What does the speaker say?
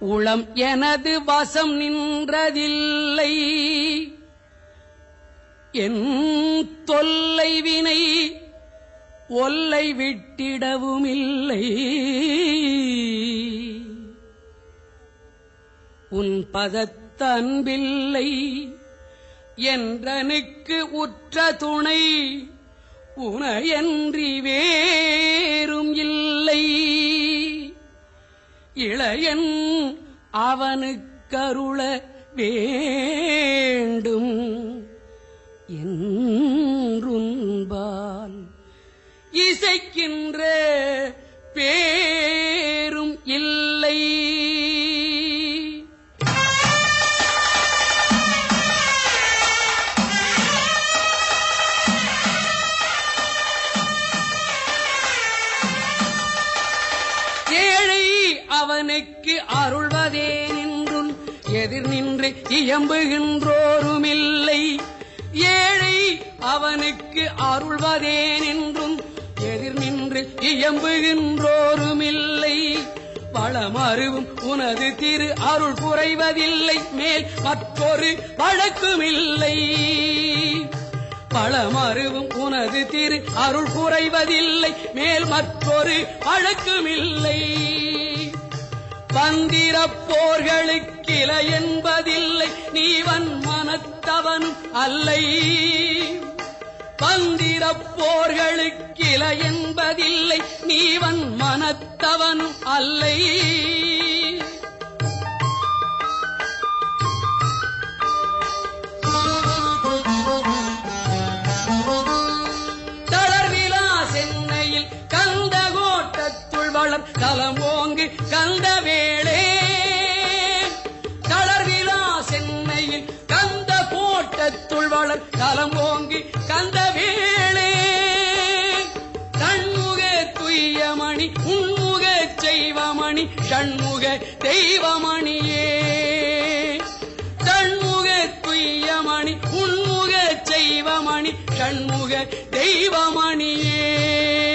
உளம் எனது வசம் நின்றதில்லை. என் தொல்லை வினை ஒல்லை விட்டிடவுமில்லை. உன் பதத்தன்பில்லை என்றனுக்கு உற்ற துணை உனையன்றி வேறும் இல்லை. இளையன் அவனுக்கருள வேண்டும். என்றுன்பால் இசைக்கின்ற அவனுக்கு அருள்வதே நின்றும். எதிர் நின்று இயம்புகின்றோருமில்லை. ஏழை அவனுக்கு அருள்வதே நின்றும். எதிர் நின்று இயம்புகின்றோருமில்லை. பழமருவும் உனது திரு அருள் குறைவதில்லை. மேல் மற்றொரு வழக்குமில்லை. பழமருவும் உனது திரு அருள் குறைவதில்லை. மேல் மற்றொரு வழக்குமில்லை. பந்திரப் போர்களுக்கில என்பதில்லை. நீவன் மனத்தவனும் அல்லை. பந்திரப் போர்களுக்கில என்பதில்லை. நீவன் மனத்தவனும் அல்லை. தளர்விலா கோட்டத்துள் வளர் தலம் ஓங்கி கந்த வேளே. தன்முக துய்யமணி உன்முக செய்வமணி ஷண்முக தெய்வமணியே. தன்முக துய்யமணி உன்முக செய்வமணி ஷண்முக தெய்வமணியே.